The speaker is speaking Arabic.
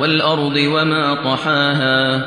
وَالْأَرْضِ وَمَا طَحَاهَا